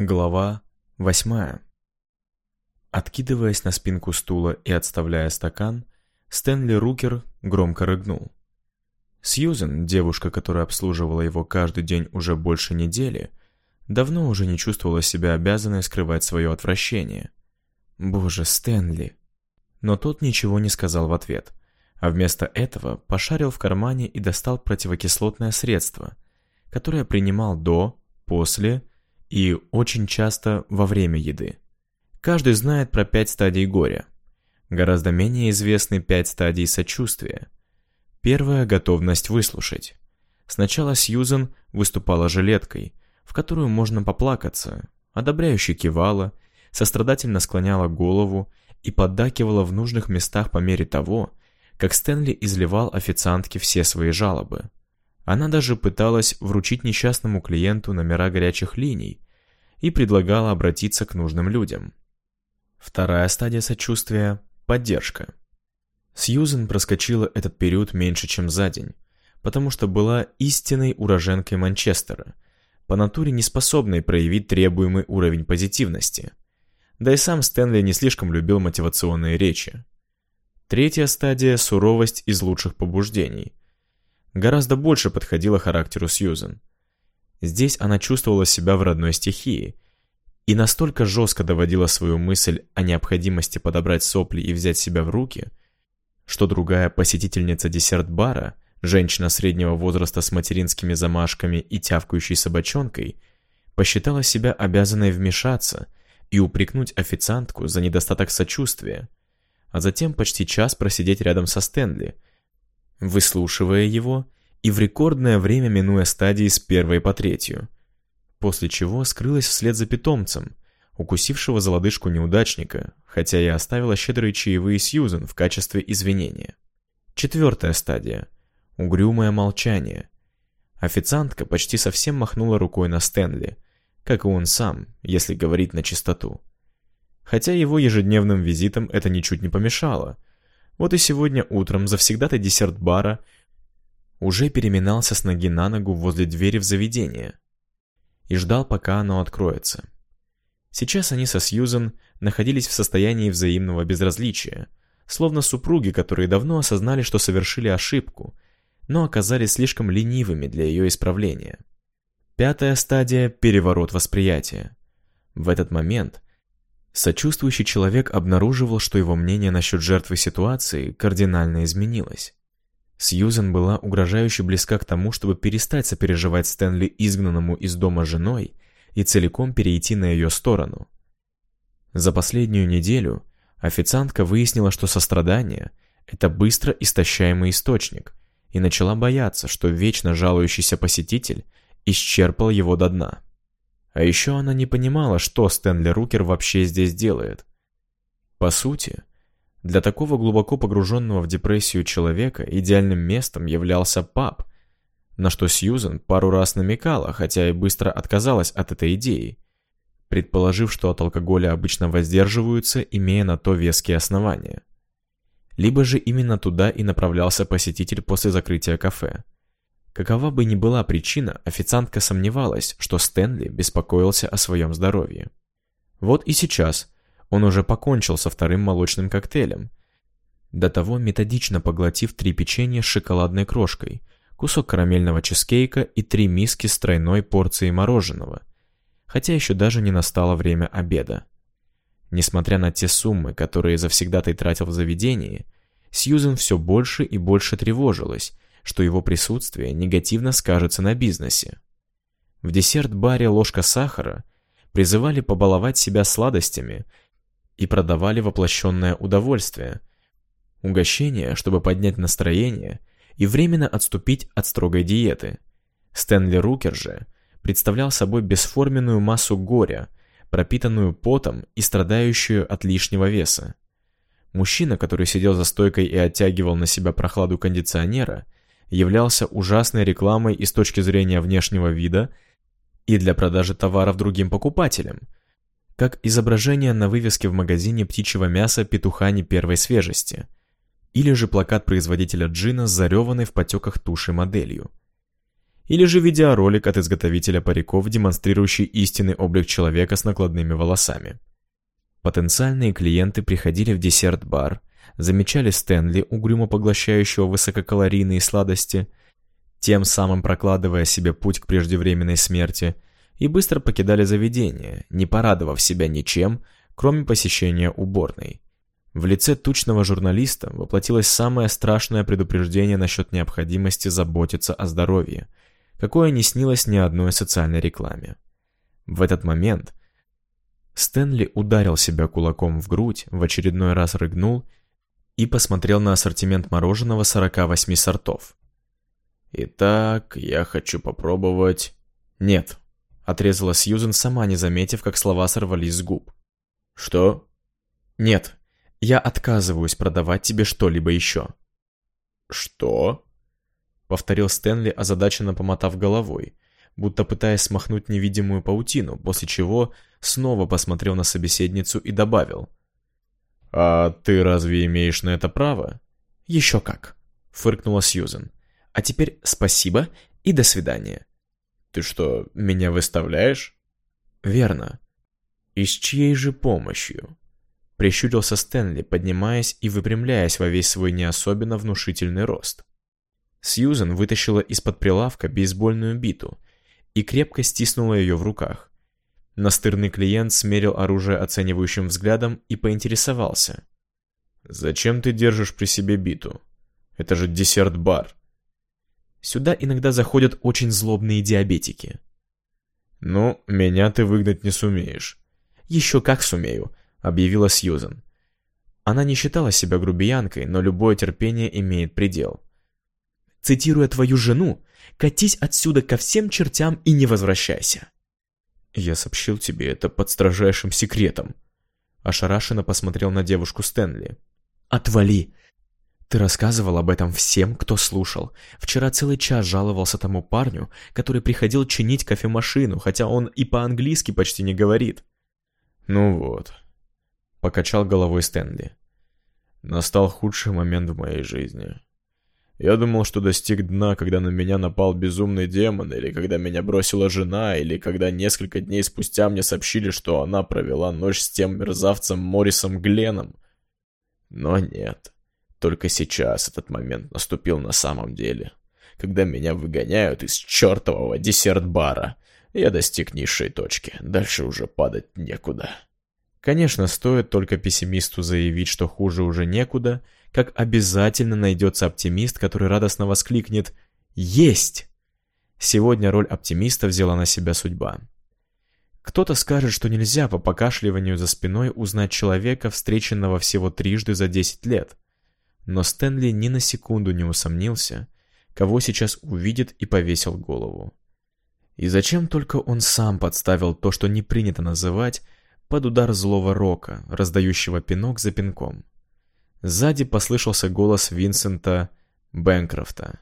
Глава восьмая. Откидываясь на спинку стула и отставляя стакан, Стэнли Рукер громко рыгнул. Сьюзен, девушка, которая обслуживала его каждый день уже больше недели, давно уже не чувствовала себя обязанной скрывать свое отвращение. «Боже, Стэнли!» Но тот ничего не сказал в ответ, а вместо этого пошарил в кармане и достал противокислотное средство, которое принимал до, после и очень часто во время еды. Каждый знает про пять стадий горя. Гораздо менее известны пять стадий сочувствия. Первая – готовность выслушать. Сначала Сьюзен выступала жилеткой, в которую можно поплакаться, одобряюще кивала, сострадательно склоняла голову и поддакивала в нужных местах по мере того, как Стэнли изливал официантке все свои жалобы. Она даже пыталась вручить несчастному клиенту номера горячих линий и предлагала обратиться к нужным людям. Вторая стадия сочувствия – поддержка. Сьюзен проскочила этот период меньше, чем за день, потому что была истинной уроженкой Манчестера, по натуре не способной проявить требуемый уровень позитивности. Да и сам Стэнли не слишком любил мотивационные речи. Третья стадия – суровость из лучших побуждений – гораздо больше подходила характеру Сьюзен. Здесь она чувствовала себя в родной стихии и настолько жестко доводила свою мысль о необходимости подобрать сопли и взять себя в руки, что другая посетительница десерт-бара, женщина среднего возраста с материнскими замашками и тявкающей собачонкой, посчитала себя обязанной вмешаться и упрекнуть официантку за недостаток сочувствия, а затем почти час просидеть рядом со Стэнли – выслушивая его и в рекордное время минуя стадии с первой по третью, после чего скрылась вслед за питомцем, укусившего за лодыжку неудачника, хотя и оставила щедрые чаевые Сьюзен в качестве извинения. Четвертая стадия. Угрюмое молчание. Официантка почти совсем махнула рукой на Стэнли, как и он сам, если говорить на чистоту. Хотя его ежедневным визитам это ничуть не помешало – вот и сегодня утром завсегда-то десерт-бара уже переминался с ноги на ногу возле двери в заведение и ждал, пока оно откроется. Сейчас они со Сьюзен находились в состоянии взаимного безразличия, словно супруги, которые давно осознали, что совершили ошибку, но оказались слишком ленивыми для ее исправления. Пятая стадия – переворот восприятия. В этот момент Сочувствующий человек обнаруживал, что его мнение насчет жертвы ситуации кардинально изменилось. Сьюзен была угрожающе близка к тому, чтобы перестать сопереживать Стэнли изгнанному из дома женой и целиком перейти на ее сторону. За последнюю неделю официантка выяснила, что сострадание – это быстро истощаемый источник, и начала бояться, что вечно жалующийся посетитель исчерпал его до дна. А еще она не понимала, что Стэнли Рукер вообще здесь делает. По сути, для такого глубоко погруженного в депрессию человека идеальным местом являлся паб, на что Сьюзен пару раз намекала, хотя и быстро отказалась от этой идеи, предположив, что от алкоголя обычно воздерживаются, имея на то веские основания. Либо же именно туда и направлялся посетитель после закрытия кафе. Какова бы ни была причина, официантка сомневалась, что Стэнли беспокоился о своем здоровье. Вот и сейчас он уже покончил со вторым молочным коктейлем, до того методично поглотив три печенья с шоколадной крошкой, кусок карамельного чизкейка и три миски с тройной порцией мороженого, хотя еще даже не настало время обеда. Несмотря на те суммы, которые завсегдатай тратил в заведении, Сьюзен все больше и больше тревожилась, что его присутствие негативно скажется на бизнесе. В десерт-баре ложка сахара призывали побаловать себя сладостями и продавали воплощенное удовольствие, угощение, чтобы поднять настроение и временно отступить от строгой диеты. Стэнли Рукер же представлял собой бесформенную массу горя, пропитанную потом и страдающую от лишнего веса. Мужчина, который сидел за стойкой и оттягивал на себя прохладу кондиционера, являлся ужасной рекламой и с точки зрения внешнего вида, и для продажи товаров другим покупателям, как изображение на вывеске в магазине птичьего мяса петуха не первой свежести, или же плакат производителя джина с зареванной в потеках туши моделью. или же видеоролик от изготовителя париков, демонстрирующий истинный облик человека с накладными волосами. Потенциальные клиенты приходили в десерт-бар, замечали Стэнли, угрюмо поглощающего высококалорийные сладости, тем самым прокладывая себе путь к преждевременной смерти, и быстро покидали заведение, не порадовав себя ничем, кроме посещения уборной. В лице тучного журналиста воплотилось самое страшное предупреждение насчет необходимости заботиться о здоровье, какое не снилось ни одной социальной рекламе. В этот момент Стэнли ударил себя кулаком в грудь, в очередной раз рыгнул и посмотрел на ассортимент мороженого 48 сортов. «Итак, я хочу попробовать...» «Нет», — отрезала Сьюзен, сама не заметив, как слова сорвались с губ. «Что?» «Нет, я отказываюсь продавать тебе что-либо еще». «Что?» Повторил Стэнли, озадаченно помотав головой, будто пытаясь смахнуть невидимую паутину, после чего снова посмотрел на собеседницу и добавил. «А ты разве имеешь на это право?» «Еще как», — фыркнула Сьюзен. «А теперь спасибо и до свидания». «Ты что, меня выставляешь?» «Верно. И с чьей же помощью?» Прищурился Стэнли, поднимаясь и выпрямляясь во весь свой не особенно внушительный рост. Сьюзен вытащила из-под прилавка бейсбольную биту и крепко стиснула ее в руках. Настырный клиент смерил оружие оценивающим взглядом и поинтересовался. «Зачем ты держишь при себе биту? Это же десерт-бар». Сюда иногда заходят очень злобные диабетики. «Ну, меня ты выгнать не сумеешь». «Еще как сумею объявила Сьюзен. Она не считала себя грубиянкой, но любое терпение имеет предел. Цитируя твою жену, катись отсюда ко всем чертям и не возвращайся. Я сообщил тебе это под строжайшим секретом. Ошарашенно посмотрел на девушку Стэнли. Отвали! Ты рассказывал об этом всем, кто слушал. Вчера целый час жаловался тому парню, который приходил чинить кофемашину, хотя он и по-английски почти не говорит. Ну вот, — покачал головой Стэнли. «Настал худший момент в моей жизни. Я думал, что достиг дна, когда на меня напал безумный демон, или когда меня бросила жена, или когда несколько дней спустя мне сообщили, что она провела ночь с тем мерзавцем Моррисом Гленом. Но нет, только сейчас этот момент наступил на самом деле, когда меня выгоняют из чертового десерт-бара. Я достиг низшей точки, дальше уже падать некуда». Конечно, стоит только пессимисту заявить, что хуже уже некуда, как обязательно найдется оптимист, который радостно воскликнет «Есть!». Сегодня роль оптимиста взяла на себя судьба. Кто-то скажет, что нельзя по покашливанию за спиной узнать человека, встреченного всего трижды за 10 лет. Но Стэнли ни на секунду не усомнился, кого сейчас увидит и повесил голову. И зачем только он сам подставил то, что не принято называть под удар злого рока, раздающего пинок за пинком. Сзади послышался голос Винсента Бэнкрофта,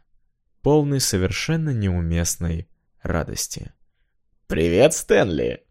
полный совершенно неуместной радости. «Привет, Стэнли!»